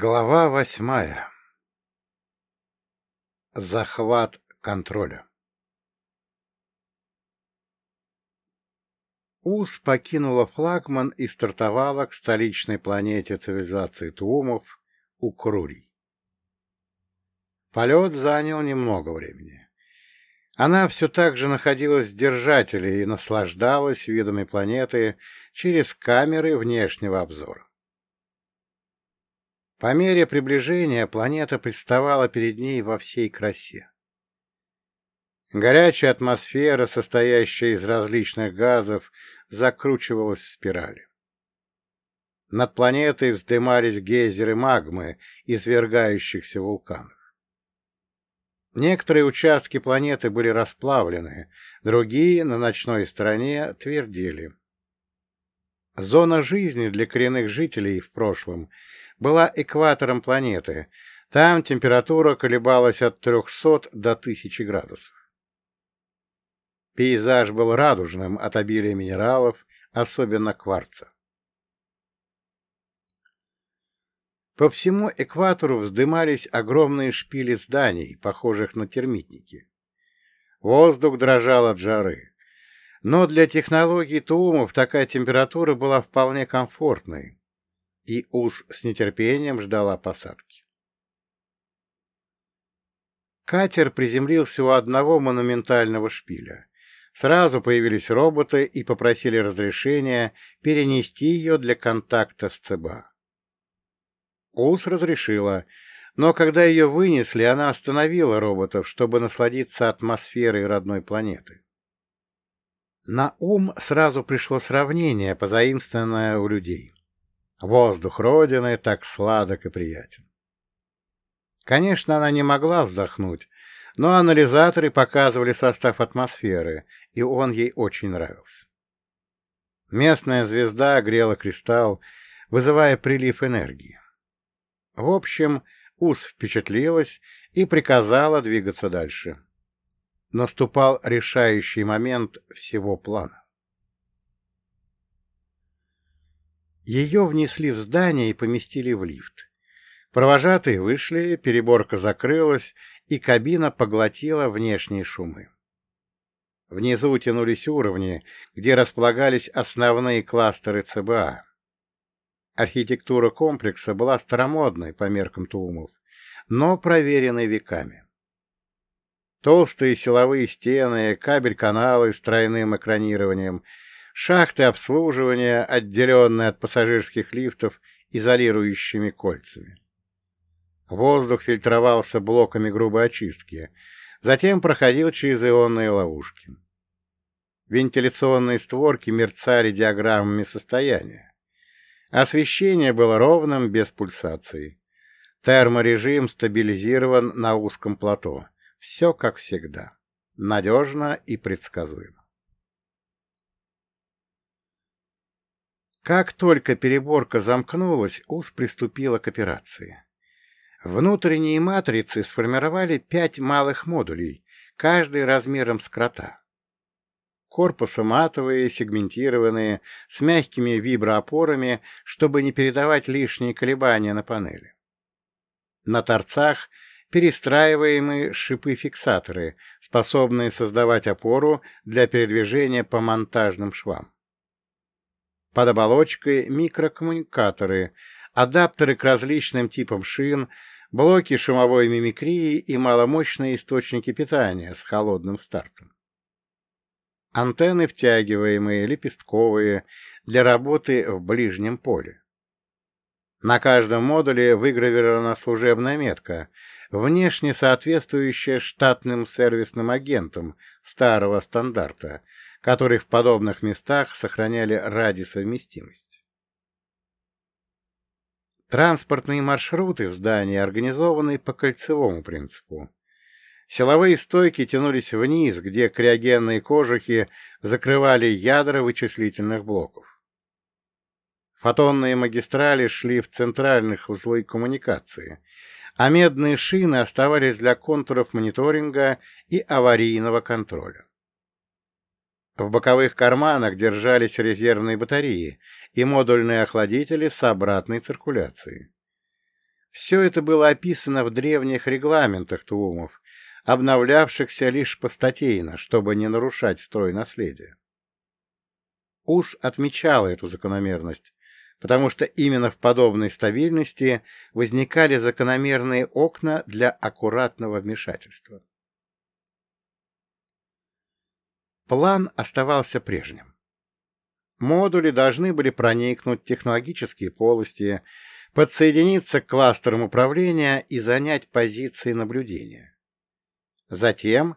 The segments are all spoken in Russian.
Глава восьмая. Захват контроля. УС покинула флагман и стартовала к столичной планете цивилизации Туумов Укрурий. Полет занял немного времени. Она все так же находилась в держателе и наслаждалась видами планеты через камеры внешнего обзора. По мере приближения планета представала перед ней во всей красе. Горячая атмосфера, состоящая из различных газов, закручивалась в спирали. Над планетой вздымались гейзеры магмы, извергающихся вулканов. Некоторые участки планеты были расплавлены, другие на ночной стороне твердели. Зона жизни для коренных жителей в прошлом была экватором планеты. Там температура колебалась от 300 до 1000 градусов. Пейзаж был радужным от обилия минералов, особенно кварца. По всему экватору вздымались огромные шпили зданий, похожих на термитники. Воздух дрожал от жары. Но для технологий Туумов такая температура была вполне комфортной, и Ус с нетерпением ждала посадки. Катер приземлился у одного монументального шпиля. Сразу появились роботы и попросили разрешения перенести ее для контакта с ЦБА. УС разрешила, но когда ее вынесли, она остановила роботов, чтобы насладиться атмосферой родной планеты. На ум сразу пришло сравнение, позаимствованное у людей. Воздух Родины так сладок и приятен. Конечно, она не могла вздохнуть, но анализаторы показывали состав атмосферы, и он ей очень нравился. Местная звезда грела кристалл, вызывая прилив энергии. В общем, Ус впечатлилась и приказала двигаться дальше. Наступал решающий момент всего плана. Ее внесли в здание и поместили в лифт. Провожатые вышли, переборка закрылась, и кабина поглотила внешние шумы. Внизу тянулись уровни, где располагались основные кластеры ЦБА. Архитектура комплекса была старомодной по меркам Туумов, но проверенной веками. Толстые силовые стены, кабель-каналы с тройным экранированием — шахты обслуживания, отделенные от пассажирских лифтов изолирующими кольцами. Воздух фильтровался блоками грубой очистки, затем проходил через ионные ловушки. Вентиляционные створки мерцали диаграммами состояния. Освещение было ровным, без пульсаций. Терморежим стабилизирован на узком плато. Все как всегда. Надежно и предсказуемо. Как только переборка замкнулась, УС приступила к операции. Внутренние матрицы сформировали пять малых модулей, каждый размером с крота. Корпусы матовые, сегментированные, с мягкими виброопорами, чтобы не передавать лишние колебания на панели. На торцах перестраиваемые шипы-фиксаторы, способные создавать опору для передвижения по монтажным швам. Под оболочкой микрокоммуникаторы, адаптеры к различным типам шин, блоки шумовой мимикрии и маломощные источники питания с холодным стартом. Антенны втягиваемые, лепестковые, для работы в ближнем поле. На каждом модуле выгравирована служебная метка, внешне соответствующая штатным сервисным агентам старого стандарта, которые в подобных местах сохраняли ради совместимости. Транспортные маршруты в здании организованы по кольцевому принципу. Силовые стойки тянулись вниз, где криогенные кожухи закрывали ядра вычислительных блоков. Фотонные магистрали шли в центральных узлы коммуникации, а медные шины оставались для контуров мониторинга и аварийного контроля. В боковых карманах держались резервные батареи и модульные охладители с обратной циркуляцией. Все это было описано в древних регламентах Туумов, обновлявшихся лишь постатейно, чтобы не нарушать строй наследия. УС отмечала эту закономерность, потому что именно в подобной стабильности возникали закономерные окна для аккуратного вмешательства. План оставался прежним. Модули должны были проникнуть в технологические полости, подсоединиться к кластерам управления и занять позиции наблюдения. Затем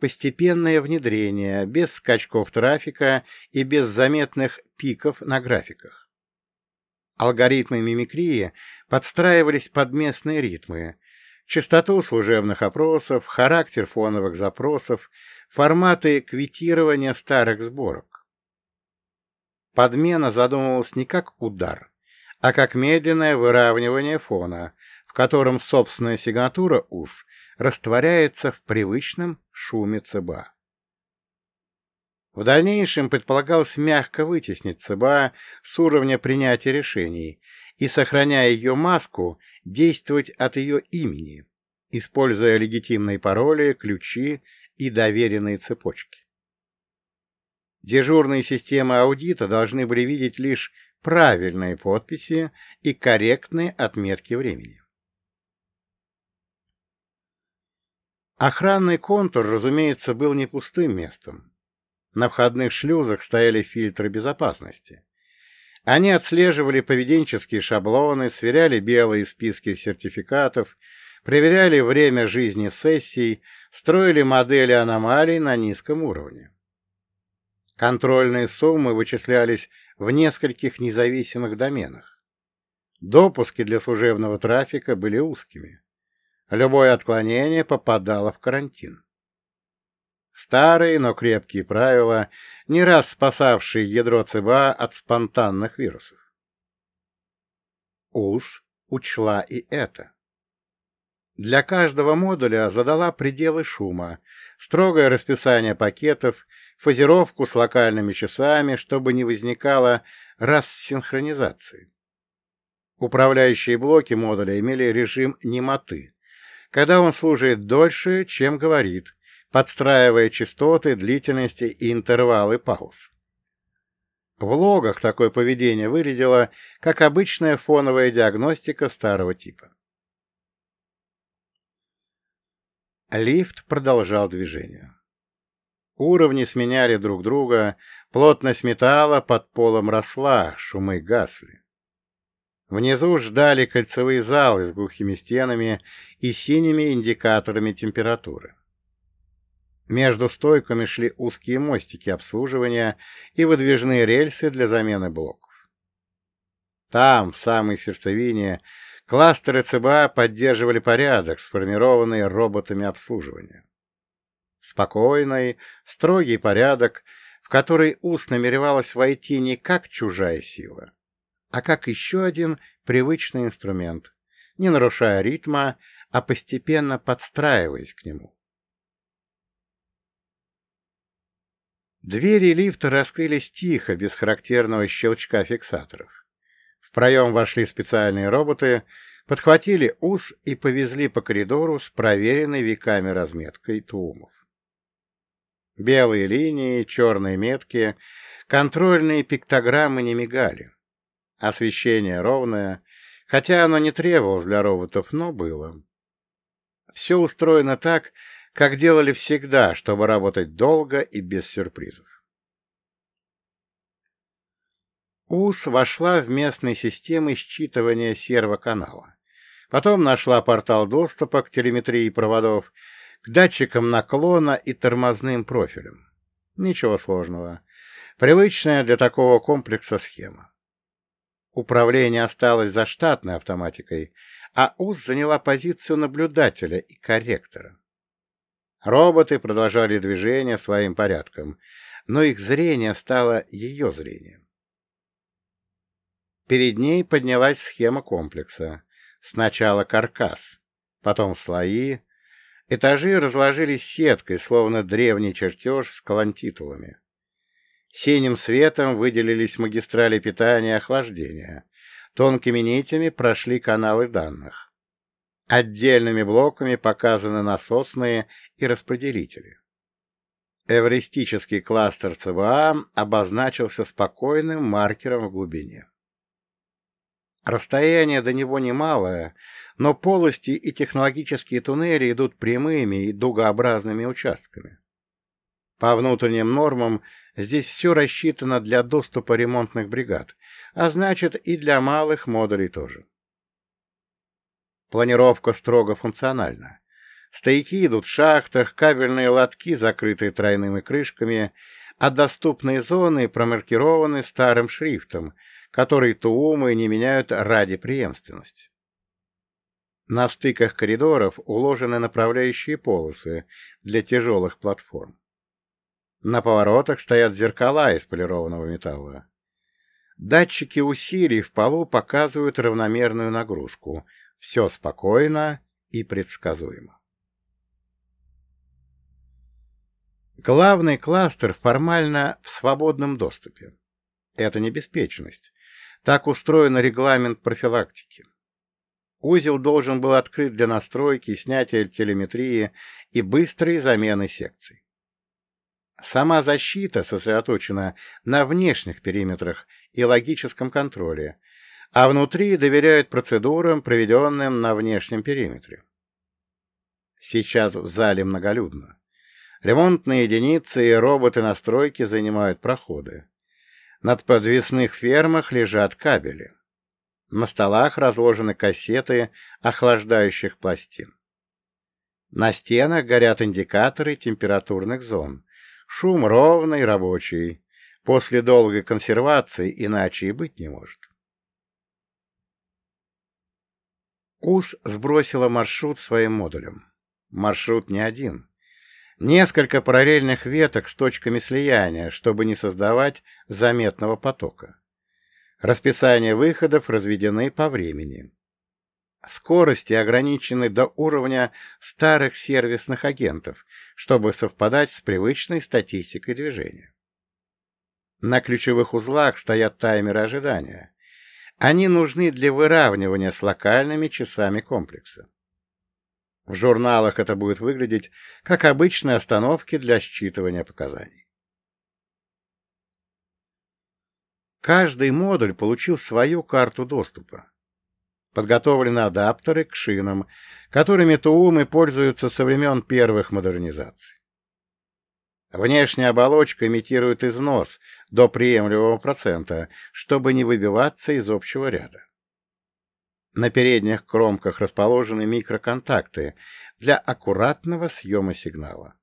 постепенное внедрение, без скачков трафика и без заметных пиков на графиках. Алгоритмы мимикрии подстраивались под местные ритмы, частоту служебных опросов, характер фоновых запросов, форматы квитирования старых сборок. Подмена задумывалась не как удар, а как медленное выравнивание фона, в котором собственная сигнатура УС растворяется в привычном шуме ЦБА. В дальнейшем предполагалось мягко вытеснить ЦБА с уровня принятия решений и, сохраняя ее маску, действовать от ее имени, используя легитимные пароли, ключи и доверенные цепочки. Дежурные системы аудита должны были видеть лишь правильные подписи и корректные отметки времени. Охранный контур, разумеется, был не пустым местом. На входных шлюзах стояли фильтры безопасности. Они отслеживали поведенческие шаблоны, сверяли белые списки сертификатов, проверяли время жизни сессий, строили модели аномалий на низком уровне. Контрольные суммы вычислялись в нескольких независимых доменах. Допуски для служебного трафика были узкими. Любое отклонение попадало в карантин. Старые, но крепкие правила, не раз спасавшие ядро ЦБА от спонтанных вирусов. УС учла и это. Для каждого модуля задала пределы шума, строгое расписание пакетов, фазировку с локальными часами, чтобы не возникало рассинхронизации. Управляющие блоки модуля имели режим немоты, когда он служит дольше, чем говорит, подстраивая частоты, длительности и интервалы пауз. В логах такое поведение выглядело как обычная фоновая диагностика старого типа. Лифт продолжал движение. Уровни сменяли друг друга, плотность металла под полом росла, шумы гасли. Внизу ждали кольцевые залы с глухими стенами и синими индикаторами температуры. Между стойками шли узкие мостики обслуживания и выдвижные рельсы для замены блоков. Там, в самой сердцевине, кластеры ЦБА поддерживали порядок, сформированный роботами обслуживания. Спокойный, строгий порядок, в который УС намеревалась войти не как чужая сила, а как еще один привычный инструмент, не нарушая ритма, а постепенно подстраиваясь к нему. Двери лифта раскрылись тихо, без характерного щелчка фиксаторов. В проем вошли специальные роботы, подхватили ус и повезли по коридору с проверенной веками разметкой тумов. Белые линии, черные метки, контрольные пиктограммы не мигали. Освещение ровное, хотя оно не требовалось для роботов, но было. Все устроено так, как делали всегда, чтобы работать долго и без сюрпризов. УС вошла в местные системы считывания сервоканала. Потом нашла портал доступа к телеметрии проводов, к датчикам наклона и тормозным профилям. Ничего сложного. Привычная для такого комплекса схема. Управление осталось за штатной автоматикой, а УС заняла позицию наблюдателя и корректора. Роботы продолжали движение своим порядком, но их зрение стало ее зрением. Перед ней поднялась схема комплекса. Сначала каркас, потом слои. Этажи разложились сеткой, словно древний чертеж с колонтитулами. Синим светом выделились магистрали питания и охлаждения. Тонкими нитями прошли каналы данных. Отдельными блоками показаны насосные и распределители. Эвристический кластер ЦВА обозначился спокойным маркером в глубине. Расстояние до него немалое, но полости и технологические туннели идут прямыми и дугообразными участками. По внутренним нормам здесь все рассчитано для доступа ремонтных бригад, а значит и для малых модулей тоже. Планировка строго функциональна. Стояки идут в шахтах, кабельные лотки, закрытые тройными крышками, а доступные зоны промаркированы старым шрифтом, который туумы не меняют ради преемственности. На стыках коридоров уложены направляющие полосы для тяжелых платформ. На поворотах стоят зеркала из полированного металла. Датчики усилий в полу показывают равномерную нагрузку. Все спокойно и предсказуемо. Главный кластер формально в свободном доступе. Это не беспечность. Так устроен регламент профилактики. Узел должен был открыт для настройки, снятия телеметрии и быстрой замены секций. Сама защита сосредоточена на внешних периметрах и логическом контроле, а внутри доверяют процедурам, проведенным на внешнем периметре. Сейчас в зале многолюдно. Ремонтные единицы и роботы-настройки занимают проходы. Над подвесных фермах лежат кабели. На столах разложены кассеты охлаждающих пластин. На стенах горят индикаторы температурных зон. Шум ровный, рабочий. После долгой консервации иначе и быть не может. УС сбросила маршрут своим модулем. Маршрут не один. Несколько параллельных веток с точками слияния, чтобы не создавать заметного потока. Расписание выходов разведены по времени. Скорости ограничены до уровня старых сервисных агентов, чтобы совпадать с привычной статистикой движения. На ключевых узлах стоят таймеры ожидания. Они нужны для выравнивания с локальными часами комплекса. В журналах это будет выглядеть как обычные остановки для считывания показаний. Каждый модуль получил свою карту доступа. Подготовлены адаптеры к шинам, которыми Туумы пользуются со времен первых модернизаций. Внешняя оболочка имитирует износ до приемлемого процента, чтобы не выбиваться из общего ряда. На передних кромках расположены микроконтакты для аккуратного съема сигнала.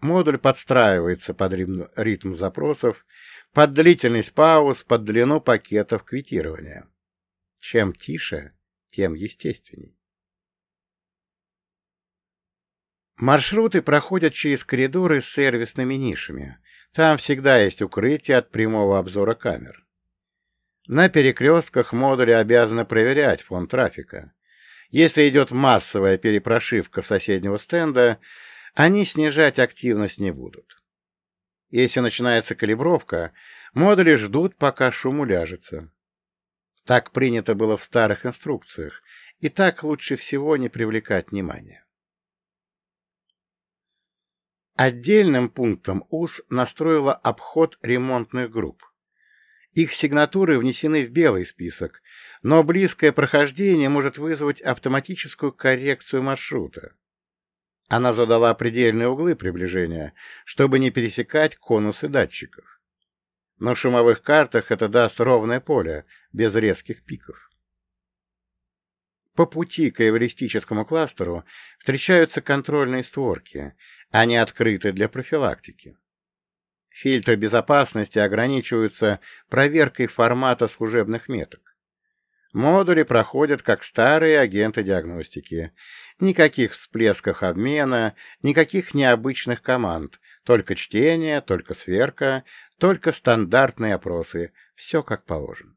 Модуль подстраивается под ритм запросов, под длительность пауз, под длину пакетов квитирования. Чем тише, тем естественней. Маршруты проходят через коридоры с сервисными нишами. Там всегда есть укрытие от прямого обзора камер. На перекрестках модули обязаны проверять фон трафика. Если идет массовая перепрошивка соседнего стенда, они снижать активность не будут. Если начинается калибровка, модули ждут, пока шум уляжется. Так принято было в старых инструкциях, и так лучше всего не привлекать внимания. Отдельным пунктом УС настроила обход ремонтных групп. Их сигнатуры внесены в белый список, но близкое прохождение может вызвать автоматическую коррекцию маршрута. Она задала предельные углы приближения, чтобы не пересекать конусы датчиков. На шумовых картах это даст ровное поле, без резких пиков. По пути к эвристическому кластеру встречаются контрольные створки. Они открыты для профилактики. Фильтры безопасности ограничиваются проверкой формата служебных меток. Модули проходят как старые агенты диагностики. Никаких всплесков обмена, никаких необычных команд, только чтение, только сверка, только стандартные опросы. Все как положено.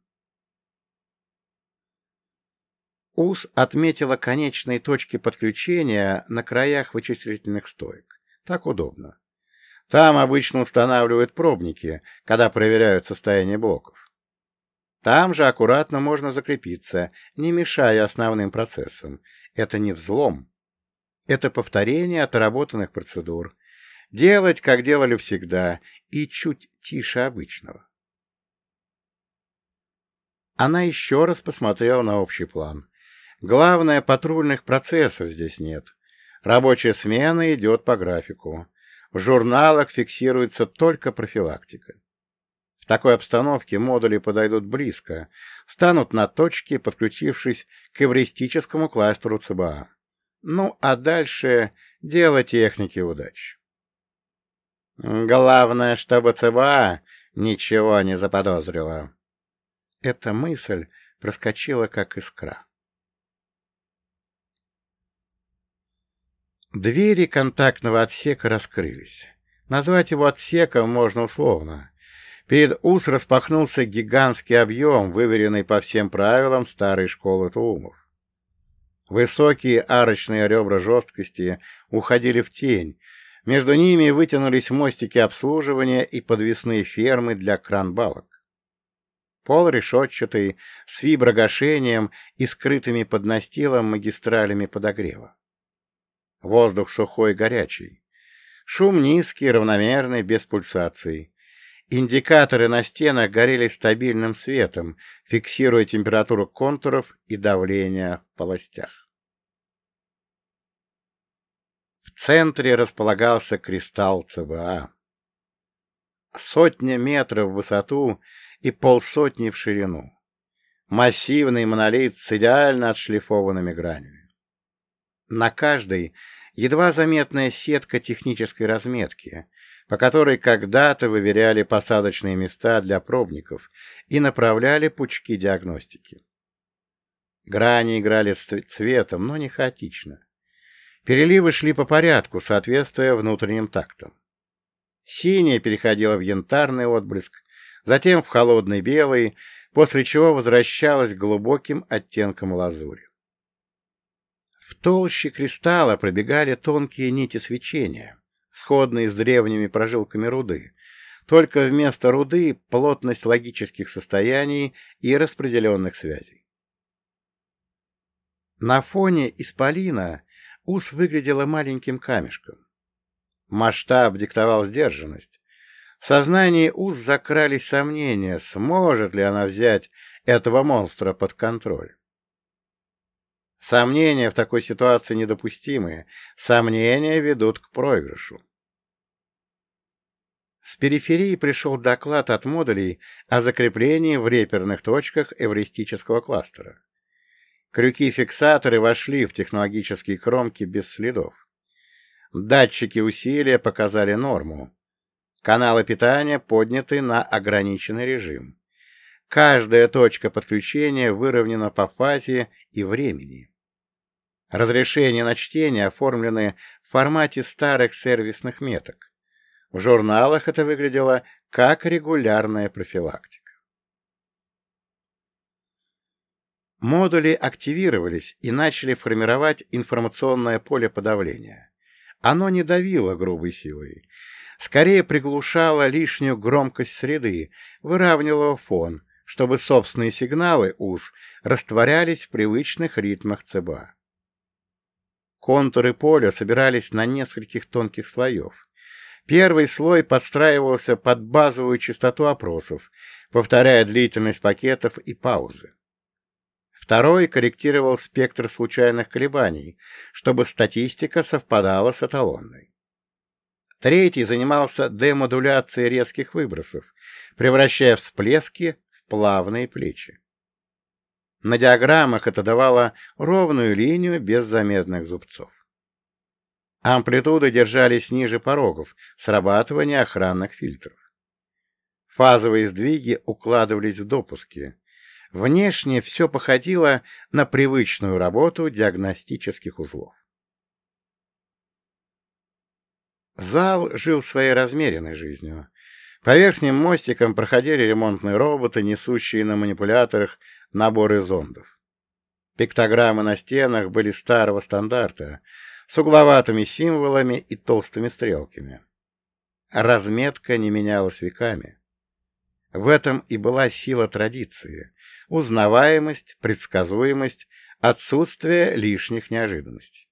УС отметила конечные точки подключения на краях вычислительных стоек. Так удобно. Там обычно устанавливают пробники, когда проверяют состояние блоков. Там же аккуратно можно закрепиться, не мешая основным процессам. Это не взлом. Это повторение отработанных процедур. Делать, как делали всегда, и чуть тише обычного. Она еще раз посмотрела на общий план. Главное, патрульных процессов здесь нет. Рабочая смена идет по графику. В журналах фиксируется только профилактика. В такой обстановке модули подойдут близко, станут на точке, подключившись к эвристическому кластеру ЦБА. Ну, а дальше дело техники удач. Главное, чтобы ЦБА ничего не заподозрила. Эта мысль проскочила, как искра. Двери контактного отсека раскрылись. Назвать его отсеком можно условно. Перед УС распахнулся гигантский объем, выверенный по всем правилам старой школы Туумов. Высокие арочные ребра жесткости уходили в тень, между ними вытянулись мостики обслуживания и подвесные фермы для кран-балок. Пол решетчатый, с виброгашением и скрытыми под настилом магистралями подогрева. Воздух сухой и горячий. Шум низкий, равномерный, без пульсаций. Индикаторы на стенах горели стабильным светом, фиксируя температуру контуров и давление в полостях. В центре располагался кристалл ЦБА. Сотня метров в высоту и полсотни в ширину. Массивный монолит с идеально отшлифованными гранями. На каждой едва заметная сетка технической разметки, по которой когда-то выверяли посадочные места для пробников и направляли пучки диагностики. Грани играли цветом, но не хаотично. Переливы шли по порядку, соответствуя внутренним тактам. Синяя переходила в янтарный отблеск, затем в холодный белый, после чего возвращалась к глубоким оттенкам лазури. В толще кристалла пробегали тонкие нити свечения, сходные с древними прожилками руды, только вместо руды плотность логических состояний и распределенных связей. На фоне исполина ус выглядела маленьким камешком. Масштаб диктовал сдержанность. В сознании ус закрались сомнения, сможет ли она взять этого монстра под контроль. Сомнения в такой ситуации недопустимы. Сомнения ведут к проигрышу. С периферии пришел доклад от модулей о закреплении в реперных точках эвристического кластера. Крюки-фиксаторы вошли в технологические кромки без следов. Датчики усилия показали норму. Каналы питания подняты на ограниченный режим. Каждая точка подключения выровнена по фазе и времени. Разрешения на чтение оформлены в формате старых сервисных меток. В журналах это выглядело как регулярная профилактика. Модули активировались и начали формировать информационное поле подавления. Оно не давило грубой силой. Скорее приглушало лишнюю громкость среды, выравнивало фон, чтобы собственные сигналы УЗ растворялись в привычных ритмах ЦБА. Контуры поля собирались на нескольких тонких слоев. Первый слой подстраивался под базовую частоту опросов, повторяя длительность пакетов и паузы. Второй корректировал спектр случайных колебаний, чтобы статистика совпадала с эталонной. Третий занимался демодуляцией резких выбросов, превращая всплески в плавные плечи. На диаграммах это давало ровную линию без заметных зубцов. Амплитуды держались ниже порогов срабатывания охранных фильтров. Фазовые сдвиги укладывались в допуски. Внешне все походило на привычную работу диагностических узлов. Зал жил своей размеренной жизнью. По верхним мостикам проходили ремонтные роботы, несущие на манипуляторах наборы зондов. Пиктограммы на стенах были старого стандарта, с угловатыми символами и толстыми стрелками. Разметка не менялась веками. В этом и была сила традиции. узнаваемость, предсказуемость, отсутствие лишних неожиданностей.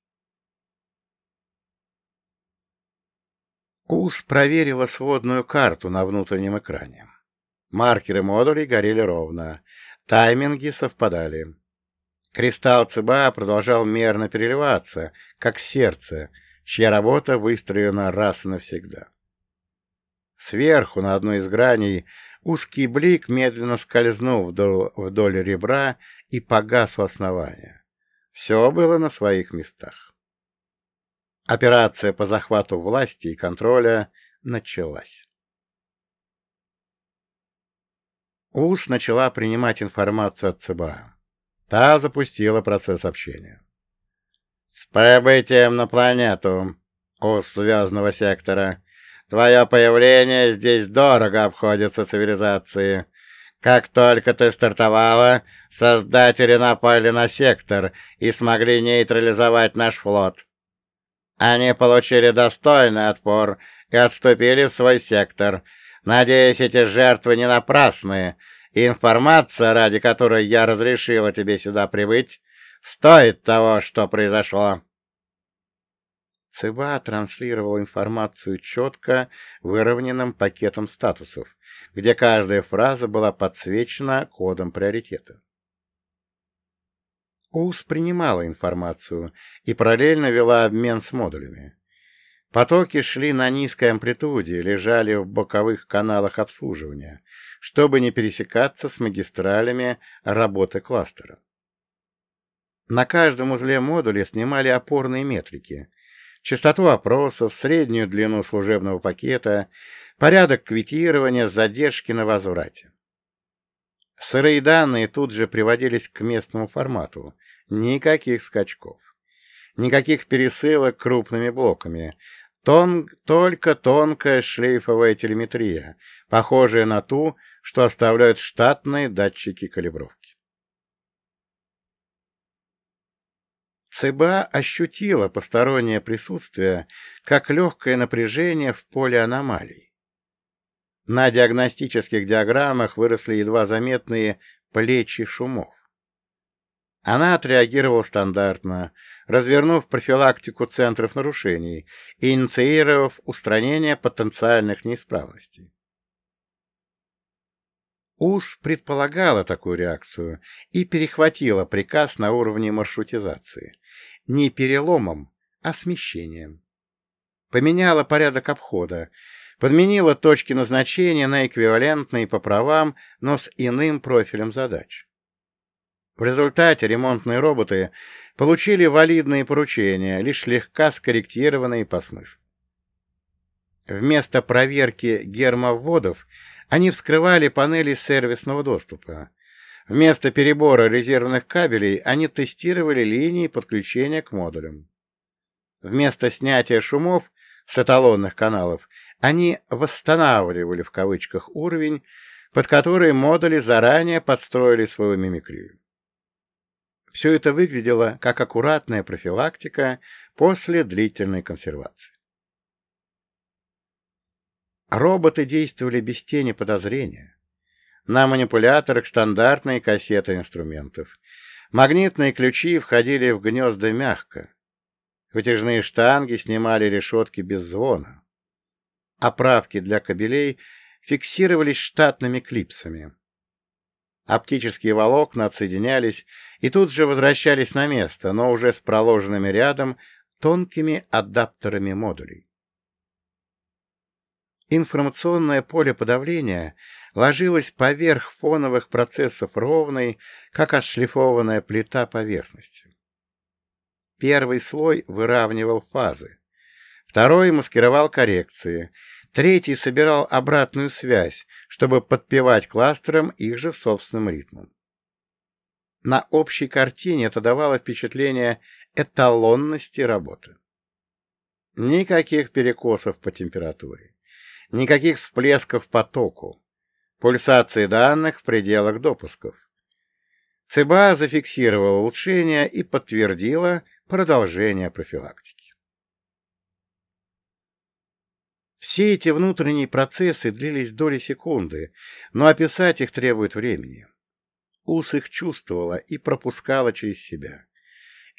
УС проверила сводную карту на внутреннем экране. Маркеры модулей горели ровно, тайминги совпадали. Кристалл ЦБА продолжал мерно переливаться, как сердце, чья работа выстроена раз и навсегда. Сверху, на одной из граней, узкий блик медленно скользнул вдоль, вдоль ребра и погас у основания. Все было на своих местах. Операция по захвату власти и контроля началась. УС начала принимать информацию от ЦБА. Та запустила процесс общения. «С прибытием на планету, УС связанного сектора. Твое появление здесь дорого обходится цивилизации. Как только ты стартовала, создатели напали на сектор и смогли нейтрализовать наш флот. Они получили достойный отпор и отступили в свой сектор. Надеюсь, эти жертвы не напрасные, информация, ради которой я разрешила тебе сюда прибыть, стоит того, что произошло. ЦБА транслировал информацию четко выровненным пакетом статусов, где каждая фраза была подсвечена кодом приоритета. УС принимала информацию и параллельно вела обмен с модулями. Потоки шли на низкой амплитуде, лежали в боковых каналах обслуживания, чтобы не пересекаться с магистралями работы кластера. На каждом узле модуля снимали опорные метрики, частоту опросов, среднюю длину служебного пакета, порядок квитирования, задержки на возврате. Сырые данные тут же приводились к местному формату. Никаких скачков. Никаких пересылок крупными блоками. Тон... Только тонкая шлейфовая телеметрия, похожая на ту, что оставляют штатные датчики калибровки. ЦБА ощутила постороннее присутствие, как легкое напряжение в поле аномалий. На диагностических диаграммах выросли едва заметные плечи шумов. Она отреагировала стандартно, развернув профилактику центров нарушений и инициировав устранение потенциальных неисправностей. УС предполагала такую реакцию и перехватила приказ на уровне маршрутизации. Не переломом, а смещением. Поменяла порядок обхода, подменила точки назначения на эквивалентные по правам, но с иным профилем задач. В результате ремонтные роботы получили валидные поручения, лишь слегка скорректированные по смыслу. Вместо проверки гермовводов они вскрывали панели сервисного доступа. Вместо перебора резервных кабелей они тестировали линии подключения к модулям. Вместо снятия шумов с эталонных каналов они «восстанавливали» в кавычках уровень, под который модули заранее подстроили свою мимикрию. Все это выглядело как аккуратная профилактика после длительной консервации. Роботы действовали без тени подозрения. На манипуляторах стандартные кассеты инструментов. Магнитные ключи входили в гнезда мягко. Вытяжные штанги снимали решетки без звона. Оправки для кабелей фиксировались штатными клипсами. Оптические волокна отсоединялись и тут же возвращались на место, но уже с проложенными рядом тонкими адаптерами модулей. Информационное поле подавления ложилось поверх фоновых процессов ровной, как отшлифованная плита поверхности. Первый слой выравнивал фазы, второй маскировал коррекции, Третий собирал обратную связь, чтобы подпевать кластерам их же собственным ритмом. На общей картине это давало впечатление эталонности работы. Никаких перекосов по температуре, никаких всплесков по току, пульсации данных в пределах допусков. ЦБА зафиксировала улучшение и подтвердила продолжение профилактики. Все эти внутренние процессы длились доли секунды, но описать их требует времени. Ус их чувствовала и пропускала через себя.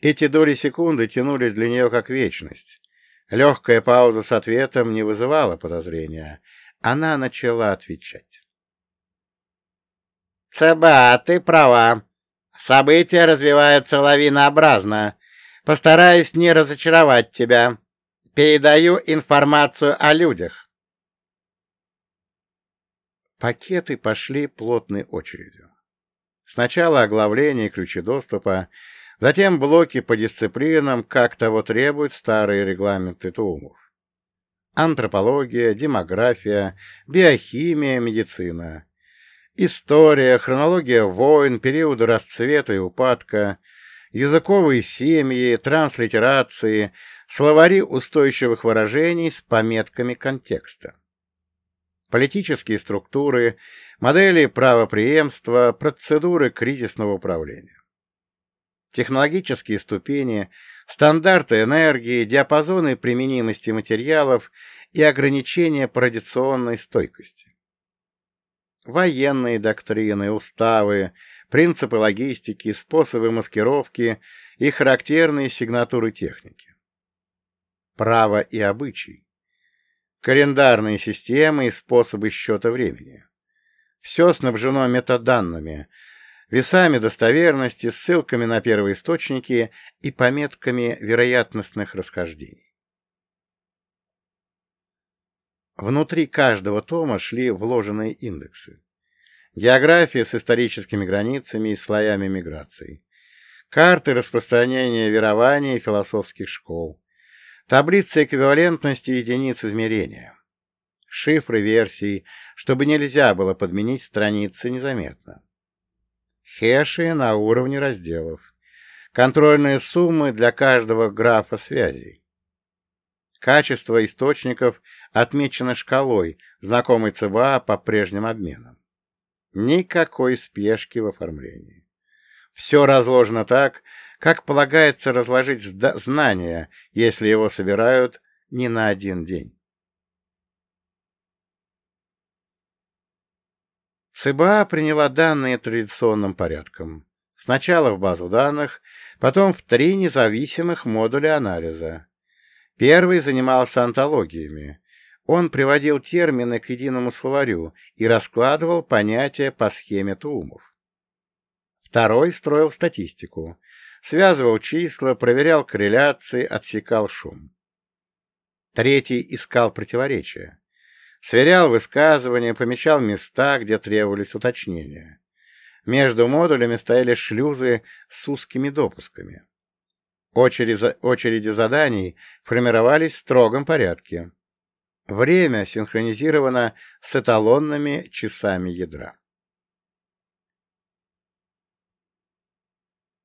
Эти доли секунды тянулись для нее как вечность. Легкая пауза с ответом не вызывала подозрения. Она начала отвечать. «Цеба, ты права. События развиваются лавинообразно. Постараюсь не разочаровать тебя. Передаю информацию о людях». Пакеты пошли плотной очередью. Сначала оглавление и ключи доступа, затем блоки по дисциплинам, как того требуют старые регламенты ТУМов. Антропология, демография, биохимия, медицина. История, хронология войн, периоды расцвета и упадка, языковые семьи, транслитерации, словари устойчивых выражений с пометками контекста политические структуры, модели правопреемства, процедуры кризисного управления. Технологические ступени, стандарты энергии, диапазоны применимости материалов и ограничения по радиационной стойкости. Военные доктрины, уставы, принципы логистики, способы маскировки и характерные сигнатуры техники. Право и обычай календарные системы и способы счета времени. Все снабжено метаданными, весами достоверности, ссылками на первоисточники и пометками вероятностных расхождений. Внутри каждого тома шли вложенные индексы. География с историческими границами и слоями миграции. Карты распространения верований и философских школ Таблица эквивалентности единиц измерения. Шифры версий, чтобы нельзя было подменить страницы незаметно. Хеши на уровне разделов. Контрольные суммы для каждого графа связей. Качество источников отмечено шкалой, знакомой ЦБА по прежним обменам. Никакой спешки в оформлении. Все разложено так, как полагается разложить знания, если его собирают не на один день. ЦБА приняла данные традиционным порядком. Сначала в базу данных, потом в три независимых модуля анализа. Первый занимался антологиями. Он приводил термины к единому словарю и раскладывал понятия по схеме Туумов. Второй строил статистику связывал числа, проверял корреляции, отсекал шум. Третий искал противоречия. Сверял высказывания, помечал места, где требовались уточнения. Между модулями стояли шлюзы с узкими допусками. Очереди, заданий формировались в строгом порядке. Время синхронизировано с эталонными часами ядра.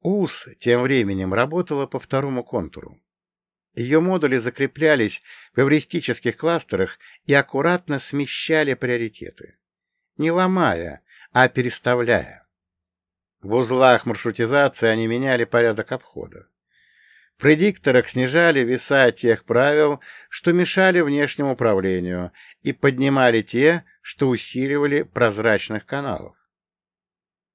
УС тем временем работала по второму контуру. Ее модули закреплялись в эвристических кластерах и аккуратно смещали приоритеты. Не ломая, а переставляя. В узлах маршрутизации они меняли порядок обхода. В предикторах снижали веса тех правил, что мешали внешнему управлению, и поднимали те, что усиливали прозрачных каналов.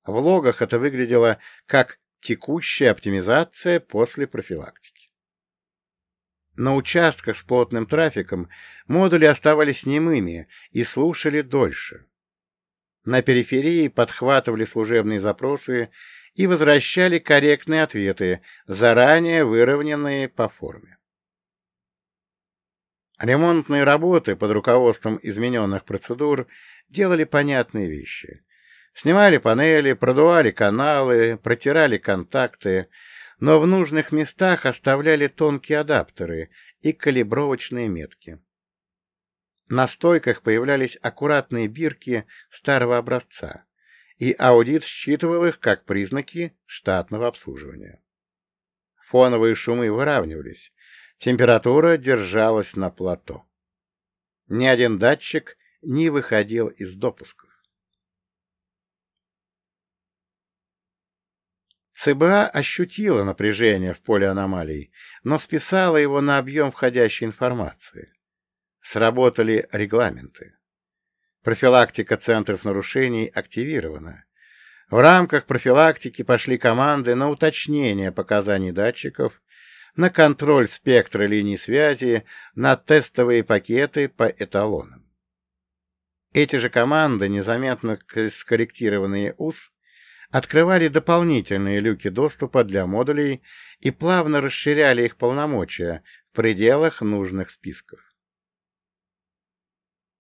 В логах это выглядело как Текущая оптимизация после профилактики. На участках с плотным трафиком модули оставались немыми и слушали дольше. На периферии подхватывали служебные запросы и возвращали корректные ответы, заранее выровненные по форме. Ремонтные работы под руководством измененных процедур делали понятные вещи. Снимали панели, продували каналы, протирали контакты, но в нужных местах оставляли тонкие адаптеры и калибровочные метки. На стойках появлялись аккуратные бирки старого образца, и аудит считывал их как признаки штатного обслуживания. Фоновые шумы выравнивались, температура держалась на плато. Ни один датчик не выходил из допусков. ЦБА ощутила напряжение в поле аномалий, но списала его на объем входящей информации. Сработали регламенты. Профилактика центров нарушений активирована. В рамках профилактики пошли команды на уточнение показаний датчиков, на контроль спектра линий связи, на тестовые пакеты по эталонам. Эти же команды, незаметно скорректированные УС, открывали дополнительные люки доступа для модулей и плавно расширяли их полномочия в пределах нужных списков.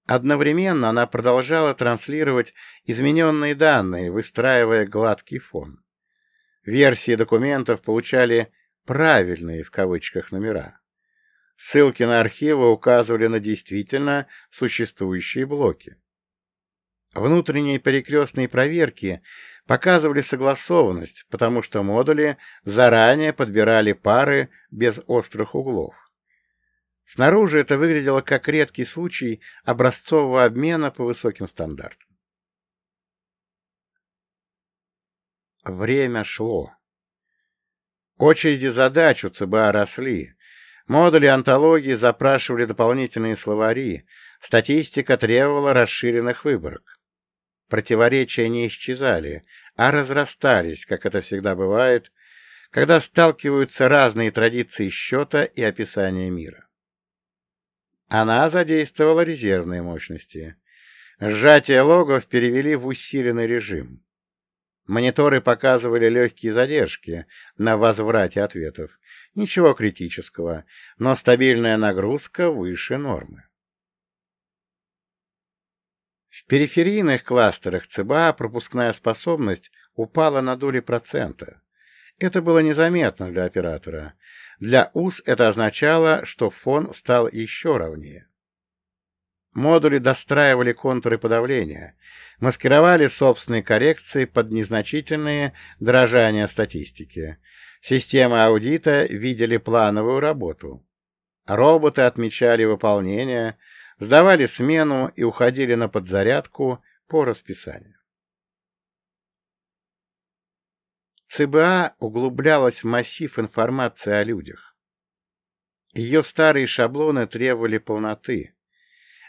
Одновременно она продолжала транслировать измененные данные, выстраивая гладкий фон. Версии документов получали «правильные» в кавычках номера. Ссылки на архивы указывали на действительно существующие блоки. Внутренние перекрестные проверки показывали согласованность, потому что модули заранее подбирали пары без острых углов. Снаружи это выглядело как редкий случай образцового обмена по высоким стандартам. Время шло. Очереди задач у ЦБА росли. Модули антологии запрашивали дополнительные словари, статистика требовала расширенных выборок. Противоречия не исчезали, а разрастались, как это всегда бывает, когда сталкиваются разные традиции счета и описания мира. Она задействовала резервные мощности. Сжатие логов перевели в усиленный режим. Мониторы показывали легкие задержки на возврате ответов. Ничего критического, но стабильная нагрузка выше нормы. В периферийных кластерах ЦБА пропускная способность упала на доли процента. Это было незаметно для оператора. Для УС это означало, что фон стал еще ровнее. Модули достраивали контуры подавления, маскировали собственные коррекции под незначительные дрожания статистики. Системы аудита видели плановую работу. Роботы отмечали выполнение, сдавали смену и уходили на подзарядку по расписанию. ЦБА углублялась в массив информации о людях. Ее старые шаблоны требовали полноты.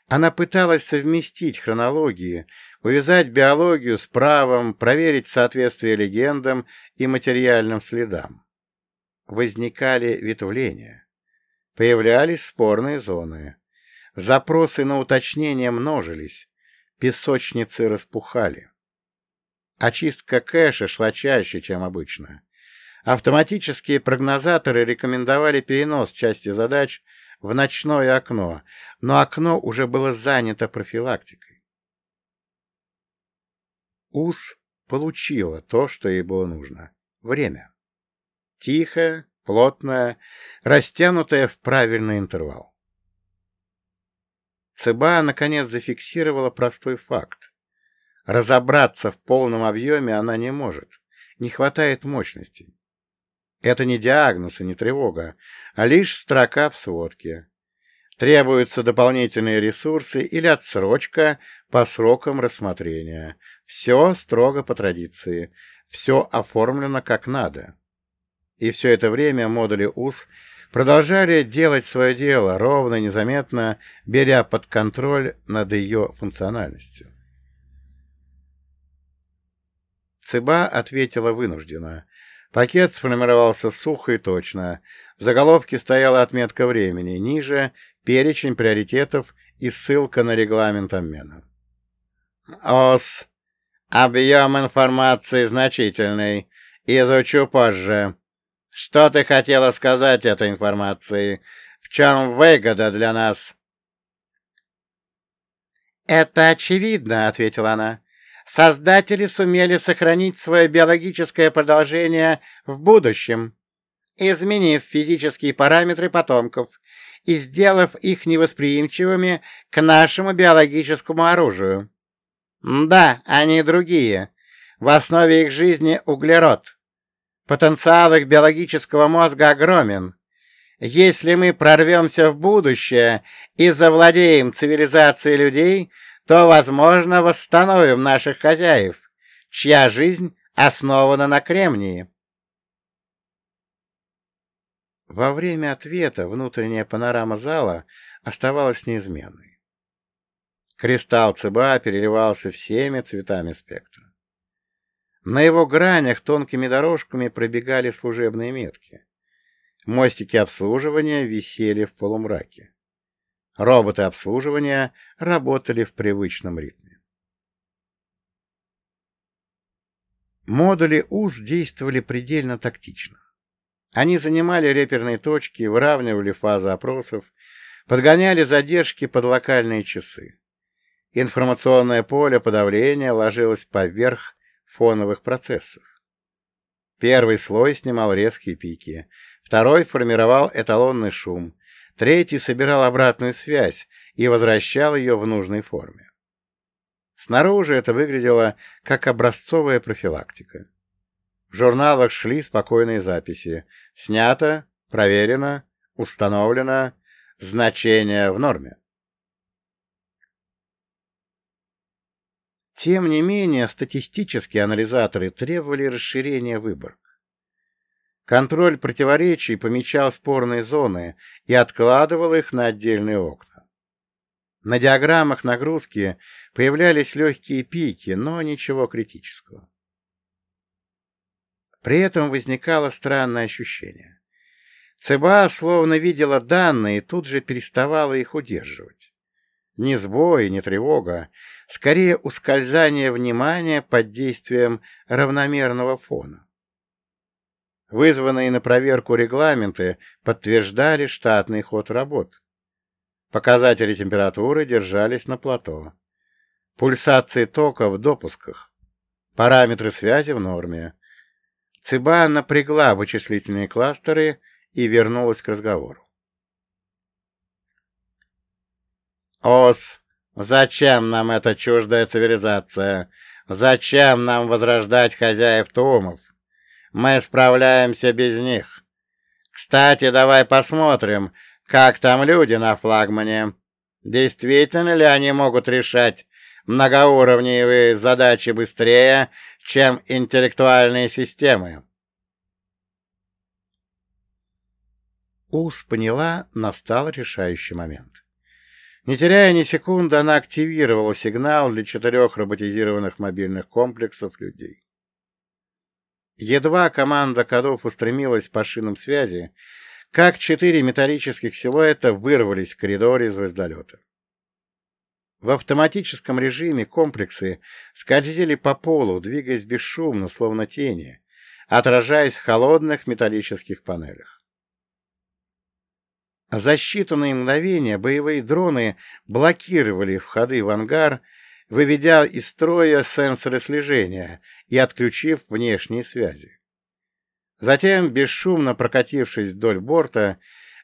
Она пыталась совместить хронологии, увязать биологию с правом, проверить соответствие легендам и материальным следам. Возникали ветвления. Появлялись спорные зоны. Запросы на уточнение множились, песочницы распухали. Очистка кэша шла чаще, чем обычно. Автоматические прогнозаторы рекомендовали перенос части задач в ночное окно, но окно уже было занято профилактикой. УС получила то, что ей было нужно. Время. Тихое, плотное, растянутое в правильный интервал. ЦБА, наконец, зафиксировала простой факт. Разобраться в полном объеме она не может. Не хватает мощностей. Это не диагноз и не тревога, а лишь строка в сводке. Требуются дополнительные ресурсы или отсрочка по срокам рассмотрения. Все строго по традиции. Все оформлено как надо. И все это время модули УС продолжали делать свое дело, ровно и незаметно, беря под контроль над ее функциональностью. Цыба ответила вынужденно. Пакет сформировался сухо и точно. В заголовке стояла отметка времени, ниже — перечень приоритетов и ссылка на регламент обмена. «ОС. Объем информации значительный. Изучу позже. Что ты хотела сказать этой информацией? В чем выгода для нас?» «Это очевидно», — ответила она. Создатели сумели сохранить свое биологическое продолжение в будущем, изменив физические параметры потомков и сделав их невосприимчивыми к нашему биологическому оружию. Да, они другие. В основе их жизни углерод. Потенциал их биологического мозга огромен. Если мы прорвемся в будущее и завладеем цивилизацией людей — то, возможно, восстановим наших хозяев, чья жизнь основана на кремнии. Во время ответа внутренняя панорама зала оставалась неизменной. Кристалл ЦБА переливался всеми цветами спектра. На его гранях тонкими дорожками пробегали служебные метки. Мостики обслуживания висели в полумраке. Роботы обслуживания работали в привычном ритме. Модули УЗ действовали предельно тактично. Они занимали реперные точки, выравнивали фазы опросов, подгоняли задержки под локальные часы. Информационное поле подавления ложилось поверх фоновых процессов. Первый слой снимал резкие пики, второй формировал эталонный шум, третий собирал обратную связь и возвращал ее в нужной форме. Снаружи это выглядело как образцовая профилактика. В журналах шли спокойные записи. Снято, проверено, установлено, значение в норме. Тем не менее, статистические анализаторы требовали расширения выборок. Контроль противоречий помечал спорные зоны и откладывал их на отдельные окна. На диаграммах нагрузки появлялись легкие пики, но ничего критического. При этом возникало странное ощущение. ЦБА словно видела данные и тут же переставала их удерживать. Ни сбой, ни тревога, скорее ускользание внимания под действием равномерного фона. Вызванные на проверку регламенты подтверждали штатный ход работ. Показатели температуры держались на плато. Пульсации тока в допусках. Параметры связи в норме. ЦИБА напрягла вычислительные кластеры и вернулась к разговору. «Ос, зачем нам эта чуждая цивилизация? Зачем нам возрождать хозяев Туумов? Мы справляемся без них. Кстати, давай посмотрим, как там люди на флагмане. Действительно ли они могут решать многоуровневые задачи быстрее, чем интеллектуальные системы? Ус поняла, настал решающий момент. Не теряя ни секунды, она активировала сигнал для четырех роботизированных мобильных комплексов людей. Едва команда кодов устремилась по шинам связи, как четыре металлических силуэта вырвались в коридоре звездолета. В автоматическом режиме комплексы скользили по полу, двигаясь бесшумно, словно тени, отражаясь в холодных металлических панелях. За считанные мгновения боевые дроны блокировали входы в ангар, выведя из строя сенсоры слежения и отключив внешние связи. Затем, бесшумно прокатившись вдоль борта,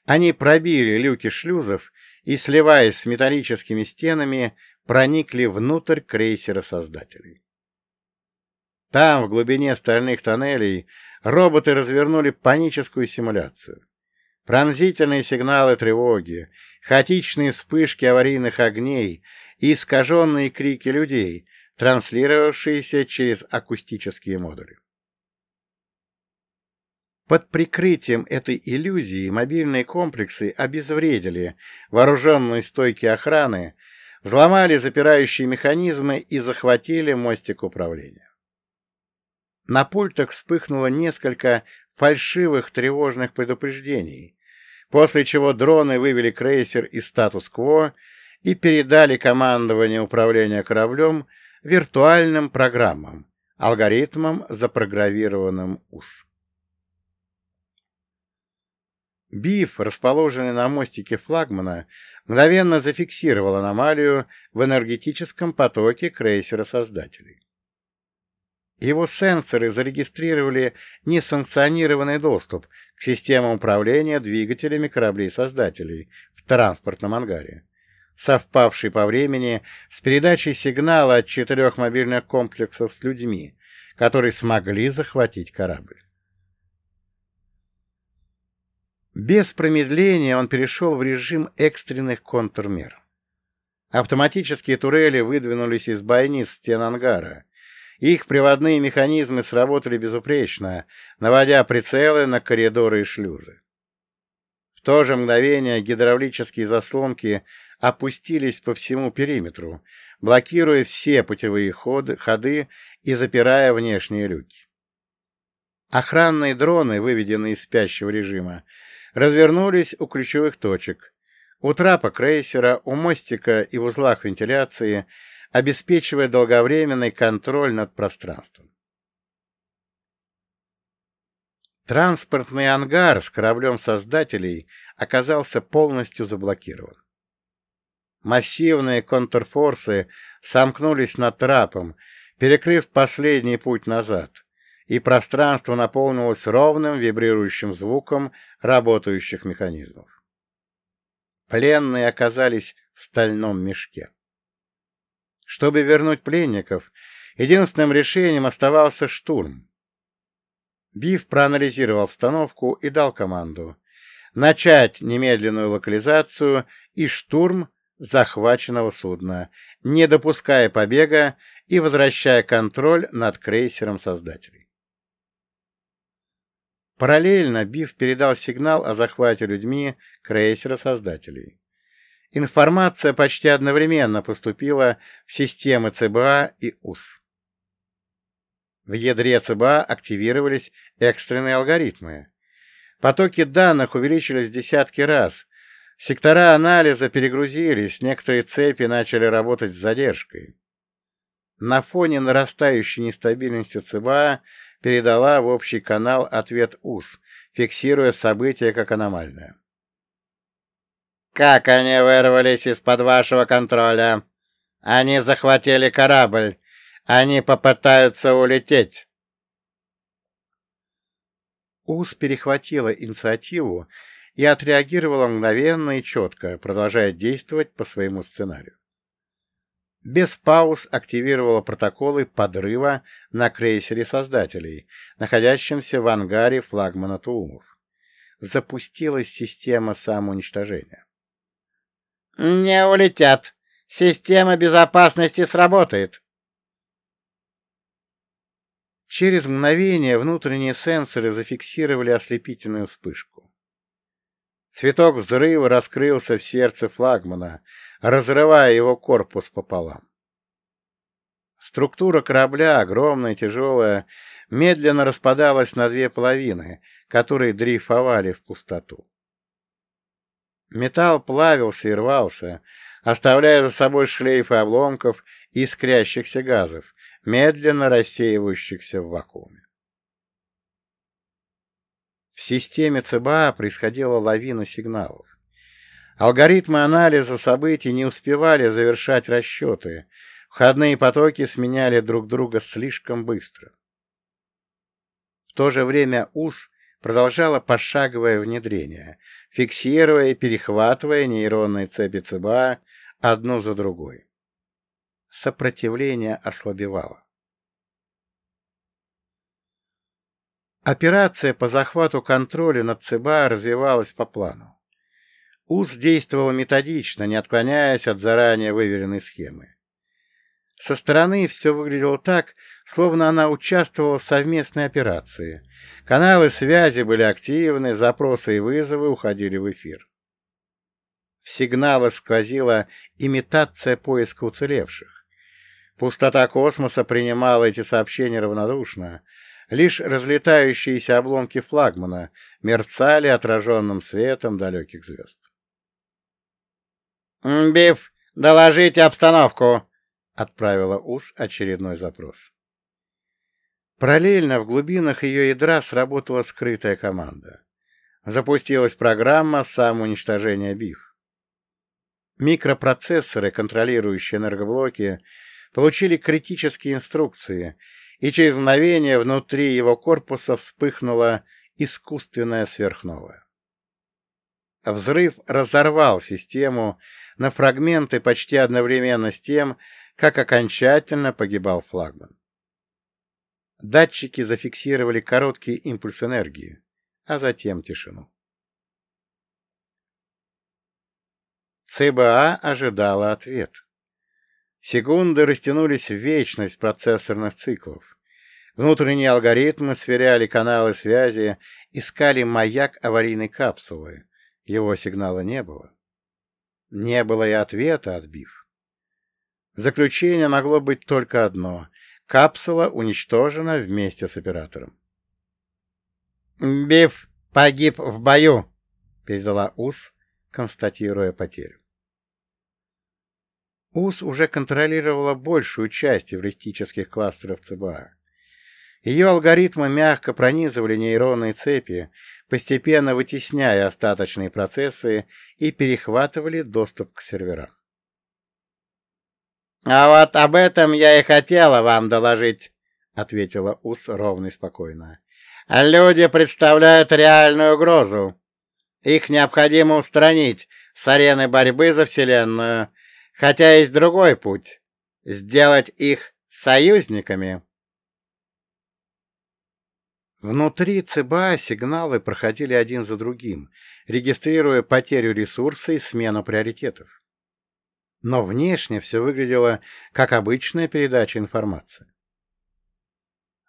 они пробили люки шлюзов и, сливаясь с металлическими стенами, проникли внутрь крейсера создателей. Там, в глубине стальных тоннелей, роботы развернули паническую симуляцию. Пронзительные сигналы тревоги, хаотичные вспышки аварийных огней и искаженные крики людей, транслировавшиеся через акустические модули. Под прикрытием этой иллюзии мобильные комплексы обезвредили вооруженные стойки охраны, взломали запирающие механизмы и захватили мостик управления. На пультах вспыхнуло несколько фальшивых тревожных предупреждений, после чего дроны вывели крейсер из статус-кво и передали командование управления кораблем виртуальным программам, алгоритмам, запрограммированным УС. БИФ, расположенный на мостике флагмана, мгновенно зафиксировал аномалию в энергетическом потоке крейсера создателей. Его сенсоры зарегистрировали несанкционированный доступ к системам управления двигателями кораблей-создателей в транспортном ангаре, совпавший по времени с передачей сигнала от четырех мобильных комплексов с людьми, которые смогли захватить корабль. Без промедления он перешел в режим экстренных контрмер. Автоматические турели выдвинулись из бойниц стен ангара, их приводные механизмы сработали безупречно, наводя прицелы на коридоры и шлюзы. В то же мгновение гидравлические заслонки опустились по всему периметру, блокируя все путевые ходы, ходы и запирая внешние люки. Охранные дроны, выведенные из спящего режима, развернулись у ключевых точек, у трапа крейсера, у мостика и в узлах вентиляции, обеспечивая долговременный контроль над пространством. Транспортный ангар с кораблем создателей оказался полностью заблокирован. Массивные контрфорсы сомкнулись над трапом, перекрыв последний путь назад, и пространство наполнилось ровным вибрирующим звуком работающих механизмов. Пленные оказались в стальном мешке. Чтобы вернуть пленников, единственным решением оставался штурм. Биф проанализировал обстановку и дал команду начать немедленную локализацию и штурм захваченного судна, не допуская побега и возвращая контроль над крейсером создателей. Параллельно Биф передал сигнал о захвате людьми крейсера создателей. Информация почти одновременно поступила в системы ЦБА и УС. В ядре ЦБА активировались экстренные алгоритмы. Потоки данных увеличились в десятки раз. Сектора анализа перегрузились, некоторые цепи начали работать с задержкой. На фоне нарастающей нестабильности ЦБА передала в общий канал ответ УС, фиксируя события как аномальное. «Как они вырвались из-под вашего контроля? Они захватили корабль. Они попытаются улететь!» УС перехватила инициативу и отреагировала мгновенно и четко, продолжая действовать по своему сценарию. Без пауз активировала протоколы подрыва на крейсере создателей, находящемся в ангаре флагмана Туумов. Запустилась система самоуничтожения. «Не улетят! Система безопасности сработает!» Через мгновение внутренние сенсоры зафиксировали ослепительную вспышку. Цветок взрыва раскрылся в сердце флагмана, разрывая его корпус пополам. Структура корабля, огромная, тяжелая, медленно распадалась на две половины, которые дрейфовали в пустоту. Металл плавился и рвался, оставляя за собой шлейфы обломков и искрящихся газов, медленно рассеивающихся в вакууме. В системе ЦБА происходила лавина сигналов. Алгоритмы анализа событий не успевали завершать расчеты, входные потоки сменяли друг друга слишком быстро. В то же время УС продолжала пошаговое внедрение, фиксируя и перехватывая нейронные цепи ЦБА одну за другой сопротивление ослабевало. Операция по захвату контроля над ЦБА развивалась по плану. УЗ действовал методично, не отклоняясь от заранее выверенной схемы. Со стороны все выглядело так, словно она участвовала в совместной операции. Каналы связи были активны, запросы и вызовы уходили в эфир. В сигналы сквозила имитация поиска уцелевших. Пустота космоса принимала эти сообщения равнодушно. Лишь разлетающиеся обломки флагмана мерцали отраженным светом далеких звезд. «Биф, доложите обстановку!» — отправила УС очередной запрос. Параллельно в глубинах ее ядра сработала скрытая команда. Запустилась программа самоуничтожения БИФ. Микропроцессоры, контролирующие энергоблоки, получили критические инструкции, и через мгновение внутри его корпуса вспыхнула искусственная сверхновая. Взрыв разорвал систему на фрагменты почти одновременно с тем, как окончательно погибал флагман. Датчики зафиксировали короткий импульс энергии, а затем тишину. ЦБА ожидала ответ. Секунды растянулись в вечность процессорных циклов. Внутренние алгоритмы сверяли каналы связи, искали маяк аварийной капсулы. Его сигнала не было. Не было и ответа, отбив. Заключение могло быть только одно. Капсула уничтожена вместе с оператором. «Биф погиб в бою», — передала УС, констатируя потерю. УС уже контролировала большую часть эвристических кластеров ЦБА. Ее алгоритмы мягко пронизывали нейронные цепи, постепенно вытесняя остаточные процессы и перехватывали доступ к серверам. «А вот об этом я и хотела вам доложить», — ответила Ус ровно и спокойно. «Люди представляют реальную угрозу. Их необходимо устранить с арены борьбы за Вселенную, хотя есть другой путь — сделать их союзниками». Внутри ЦБА сигналы проходили один за другим, регистрируя потерю ресурса и смену приоритетов. Но внешне все выглядело как обычная передача информации.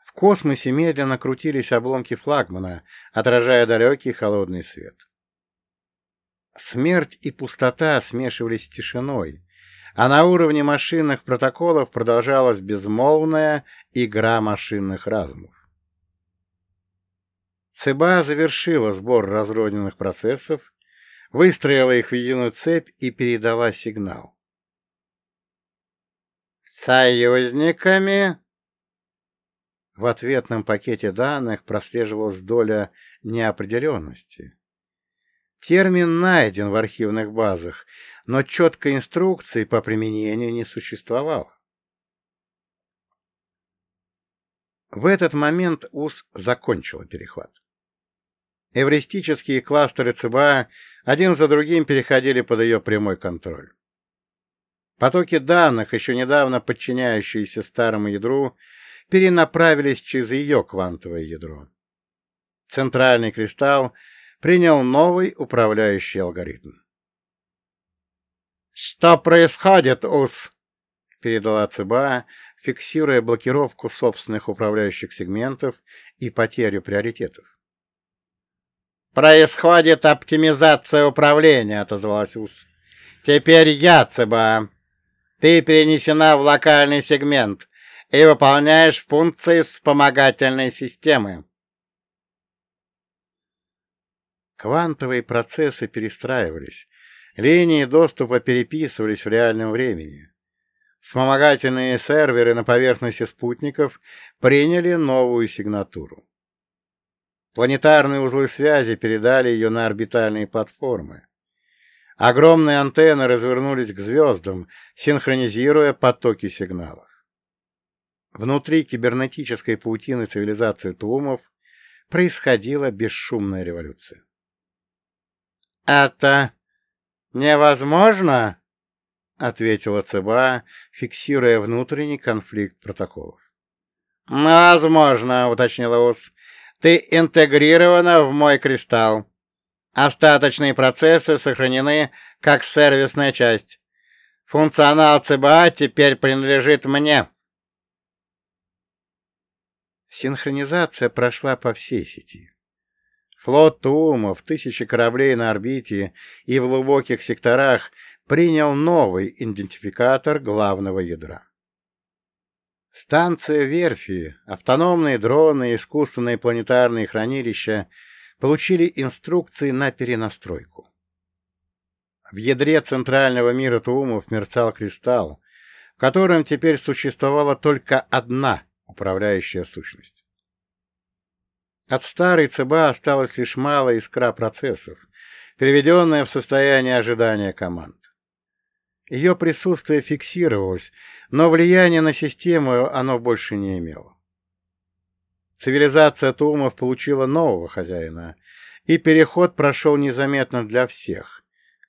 В космосе медленно крутились обломки флагмана, отражая далекий холодный свет. Смерть и пустота смешивались с тишиной, а на уровне машинных протоколов продолжалась безмолвная игра машинных разумов. ЦБА завершила сбор разрозненных процессов, выстроила их в единую цепь и передала сигнал. «Союзниками?» В ответном пакете данных прослеживалась доля неопределенности. Термин найден в архивных базах, но четкой инструкции по применению не существовало. В этот момент УС закончила перехват. Эвристические кластеры ЦБА один за другим переходили под ее прямой контроль. Потоки данных, еще недавно подчиняющиеся старому ядру, перенаправились через ее квантовое ядро. Центральный кристалл принял новый управляющий алгоритм. «Что происходит, УС?» — передала ЦБА, фиксируя блокировку собственных управляющих сегментов и потерю приоритетов. «Происходит оптимизация управления», — отозвалась УС. «Теперь я, ЦБА. Ты перенесена в локальный сегмент и выполняешь функции вспомогательной системы». Квантовые процессы перестраивались, линии доступа переписывались в реальном времени. Вспомогательные серверы на поверхности спутников приняли новую сигнатуру. Планетарные узлы связи передали ее на орбитальные платформы. Огромные антенны развернулись к звездам, синхронизируя потоки сигналов. Внутри кибернетической паутины цивилизации Тумов происходила бесшумная революция. «Это невозможно?» — ответила ЦБА, фиксируя внутренний конфликт протоколов. «Возможно», — уточнила УС. Ты интегрирована в мой кристалл. Остаточные процессы сохранены как сервисная часть. Функционал ЦБА теперь принадлежит мне. Синхронизация прошла по всей сети. Флот Туумов, тысячи кораблей на орбите и в глубоких секторах принял новый идентификатор главного ядра. Станция верфи, автономные дроны искусственные планетарные хранилища получили инструкции на перенастройку. В ядре центрального мира Туумов мерцал кристалл, в котором теперь существовала только одна управляющая сущность. От старой ЦБА осталась лишь малая искра процессов, переведенная в состояние ожидания команд. Ее присутствие фиксировалось, но влияния на систему оно больше не имело. Цивилизация Тумов получила нового хозяина, и переход прошел незаметно для всех,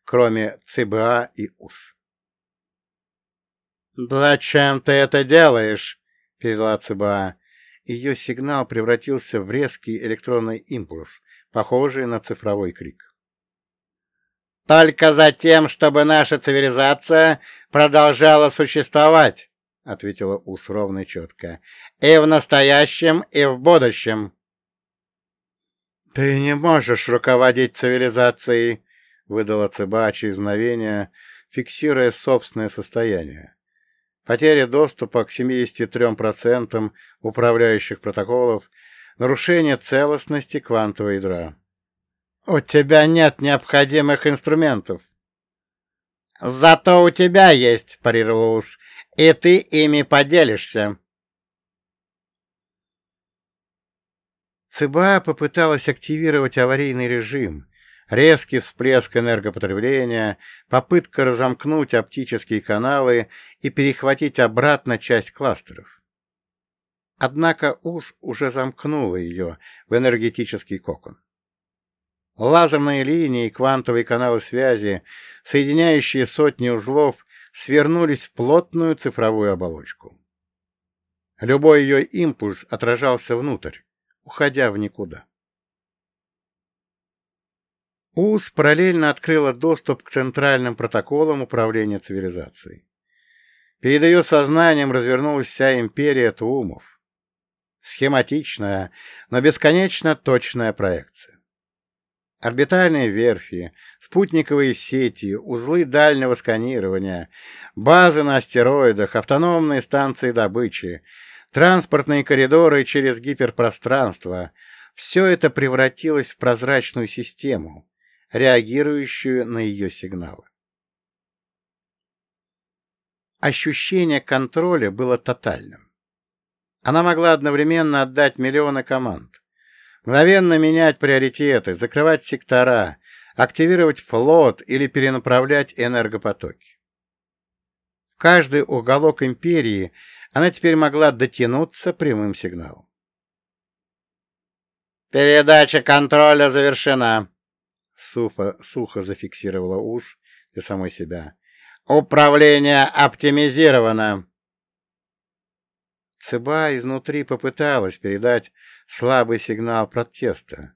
кроме ЦБА и УС. «Зачем ты это делаешь?» — передала ЦБА. Ее сигнал превратился в резкий электронный импульс, похожий на цифровой крик. «Только за тем, чтобы наша цивилизация продолжала существовать», — ответила Ус ровно и четко, — «и в настоящем, и в будущем». «Ты не можешь руководить цивилизацией», — выдала Цеба через мгновение, фиксируя собственное состояние. потеря доступа к 73% управляющих протоколов, нарушение целостности квантового ядра. «У тебя нет необходимых инструментов». «Зато у тебя есть», — парировал Ус, — «и ты ими поделишься». ЦБА попыталась активировать аварийный режим, резкий всплеск энергопотребления, попытка разомкнуть оптические каналы и перехватить обратно часть кластеров. Однако УЗ уже замкнула ее в энергетический кокон. Лазерные линии и квантовые каналы связи, соединяющие сотни узлов, свернулись в плотную цифровую оболочку. Любой ее импульс отражался внутрь, уходя в никуда. УС параллельно открыла доступ к центральным протоколам управления цивилизацией. Перед ее сознанием развернулась вся империя Туумов. Схематичная, но бесконечно точная проекция. Орбитальные верфи, спутниковые сети, узлы дальнего сканирования, базы на астероидах, автономные станции добычи, транспортные коридоры через гиперпространство — все это превратилось в прозрачную систему, реагирующую на ее сигналы. Ощущение контроля было тотальным. Она могла одновременно отдать миллионы команд, мгновенно менять приоритеты, закрывать сектора, активировать флот или перенаправлять энергопотоки. В каждый уголок империи она теперь могла дотянуться прямым сигналом. «Передача контроля завершена», Сухо, сухо зафиксировала ус для самой себя. «Управление оптимизировано!» Цыба изнутри попыталась передать слабый сигнал протеста.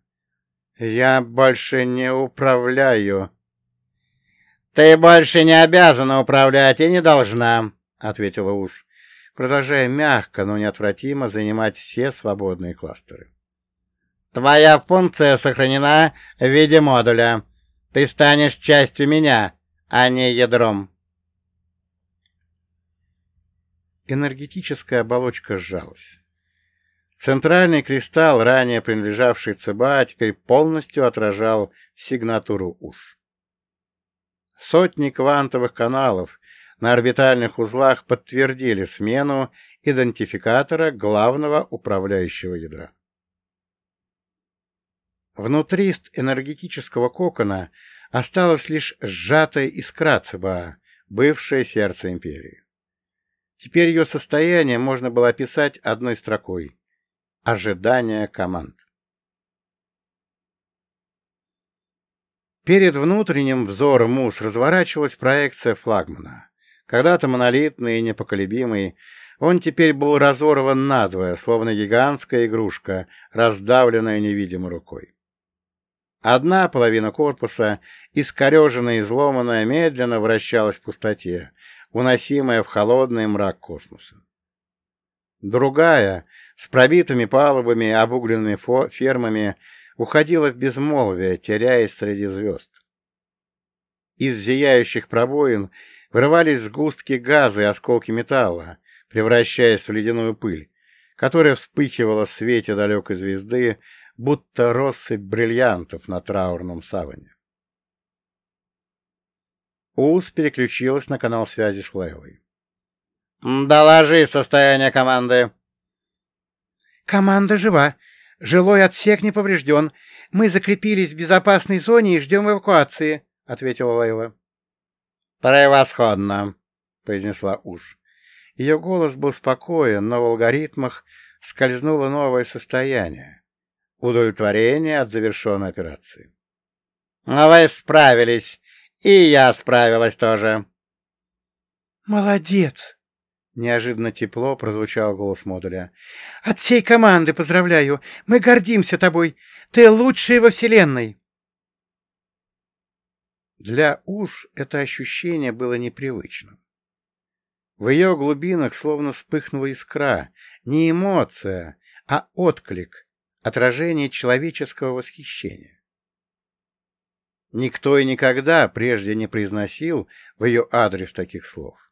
«Я больше не управляю». «Ты больше не обязана управлять и не должна», — ответила Ус, продолжая мягко, но неотвратимо занимать все свободные кластеры. Твоя функция сохранена в виде модуля. Ты станешь частью меня, а не ядром. Энергетическая оболочка сжалась. Центральный кристалл, ранее принадлежавший ЦБА, теперь полностью отражал сигнатуру УС. Сотни квантовых каналов на орбитальных узлах подтвердили смену идентификатора главного управляющего ядра. Внутри энергетического кокона осталась лишь сжатая искра ЦБА, бывшее сердце империи. Теперь ее состояние можно было описать одной строкой — ожидание команд. Перед внутренним взором МУС разворачивалась проекция флагмана. Когда-то монолитный и непоколебимый, он теперь был разорван надвое, словно гигантская игрушка, раздавленная невидимой рукой. Одна половина корпуса, искореженная и изломанная, медленно вращалась в пустоте, уносимая в холодный мрак космоса. Другая, с пробитыми палубами и обугленными фермами, уходила в безмолвие, теряясь среди звезд. Из зияющих пробоин вырывались сгустки газа и осколки металла, превращаясь в ледяную пыль, которая вспыхивала в свете далекой звезды, будто россыпь бриллиантов на траурном саване. Ус переключилась на канал связи с Лейлой. «Доложи состояние команды!» «Команда жива. Жилой отсек не поврежден. Мы закрепились в безопасной зоне и ждем эвакуации», — ответила Лейла. «Превосходно!» — произнесла Ус. Ее голос был спокоен, но в алгоритмах скользнуло новое состояние удовлетворение от завершенной операции. «А вы справились, и я справилась тоже». «Молодец!» — неожиданно тепло прозвучал голос модуля. «От всей команды поздравляю! Мы гордимся тобой! Ты лучший во Вселенной!» Для Ус это ощущение было непривычным. В ее глубинах словно вспыхнула искра, не эмоция, а отклик, отражение человеческого восхищения. Никто и никогда прежде не произносил в ее адрес таких слов.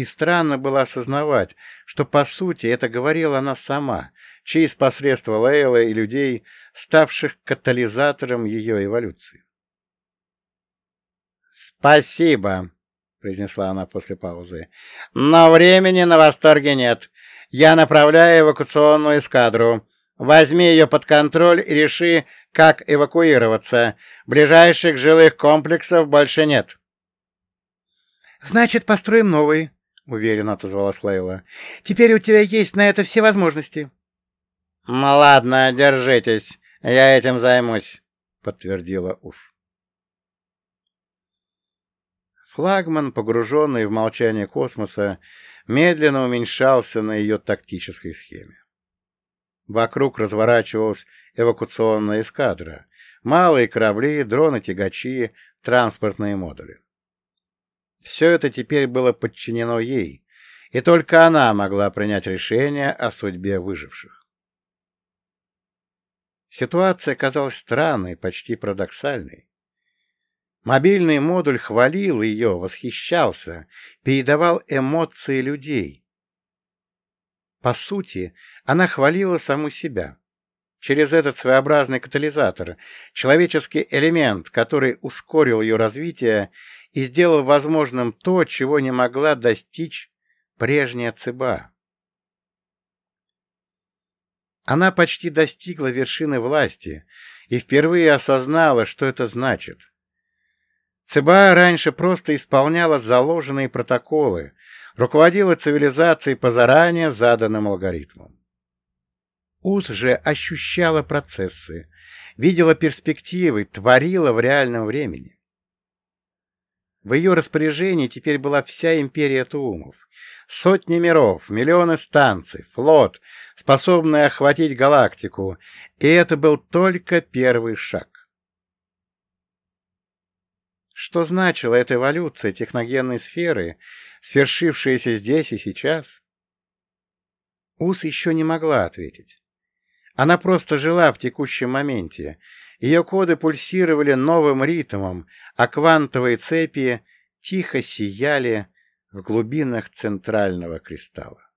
И странно было осознавать, что, по сути, это говорила она сама, через посредство Лейла и людей, ставших катализатором ее эволюции. «Спасибо», — произнесла она после паузы. «Но времени на восторге нет. Я направляю эвакуационную эскадру. Возьми ее под контроль и реши, как эвакуироваться. Ближайших жилых комплексов больше нет». «Значит, построим новый», — уверенно отозвалась Лейла. «Теперь у тебя есть на это все возможности». «Ну ладно, держитесь, я этим займусь», — подтвердила Ус. Флагман, погруженный в молчание космоса, медленно уменьшался на ее тактической схеме. Вокруг разворачивалась эвакуационная эскадра, малые корабли, дроны-тягачи, транспортные модули. Все это теперь было подчинено ей, и только она могла принять решение о судьбе выживших. Ситуация казалась странной, почти парадоксальной. Мобильный модуль хвалил ее, восхищался, передавал эмоции людей. По сути, она хвалила саму себя. Через этот своеобразный катализатор, человеческий элемент, который ускорил ее развитие и сделал возможным то, чего не могла достичь прежняя ЦБА. Она почти достигла вершины власти и впервые осознала, что это значит. ЦБА раньше просто исполняла заложенные протоколы, руководила цивилизацией по заранее заданным алгоритмам. УЗ же ощущала процессы, видела перспективы, творила в реальном времени. В ее распоряжении теперь была вся империя Туумов. Сотни миров, миллионы станций, флот, способный охватить галактику, и это был только первый шаг. Что значила эта эволюция техногенной сферы, свершившаяся здесь и сейчас? Ус еще не могла ответить. Она просто жила в текущем моменте. Ее коды пульсировали новым ритмом, а квантовые цепи тихо сияли в глубинах центрального кристалла.